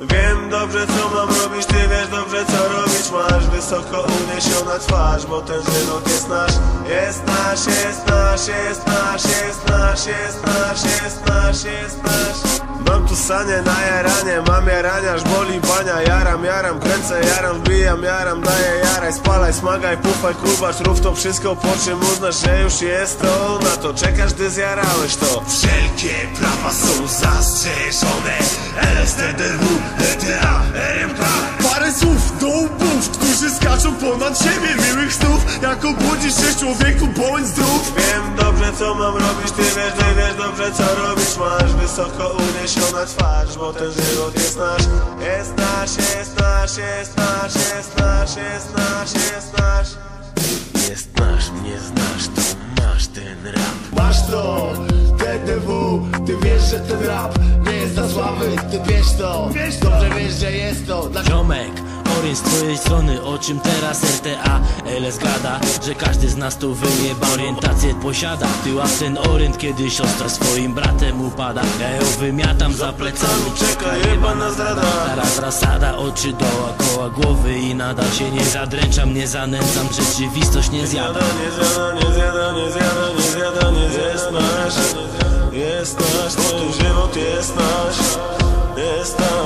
Wiem dobrze co mam robić, ty wiesz dobrze co robić. Masz wysoko uniesiona twarz, bo ten wyrok jest nasz. Jest nasz, jest nasz, jest nasz, jest nasz, jest nasz, jest nasz, jest nasz Mam tu sanie na jaranie, mam jarania, aż boli bania Jaram, jaram, kręcę, jaram, wbijam, jaram, daję jaraj Spalaj, smagaj, pufaj, kubacz, rób to wszystko po czym uznasz, że już jest to Na to czekasz, gdy zjarałeś to. Wszelkie prawa są zastrzeżone. LSTDW, ETA, którzy skaczą ponad siebie Miłych snów, jak obudzisz się człowieku, bądź zdrów. Wiem dobrze co mam robić, ty wiesz, ty wiesz dobrze co robić Masz. Wysoko uniesiona twarz, bo ten żywot jest nasz. Jest nasz, jest nasz, jest nasz, jest nasz, jest nasz, jest nasz. Jest nasz, mnie znasz, to masz ten rap. Masz to, TDW, ty wiesz, że ten rap nie jest dla sławy Ty wiesz to, dobrze wiesz, że jest to. Dla Ziomek, orient z twojej strony O czym teraz RTA LS gada, że każdy z nas tu wyjeba Orientację posiada. Tyła w ten orient, kiedy siostra swoim bratem upada. Ja ją wymiatam za plecami Czeka jebana zdrada Stara zasada, oczy dookoła głowy I nadal się nie zadręczam, nie zanęcam Rzeczywistość nie zjada. Zjada, nie zjada, nie zjada, nie zjada, jest nasz, twój żywot jest nasz, jest nasz.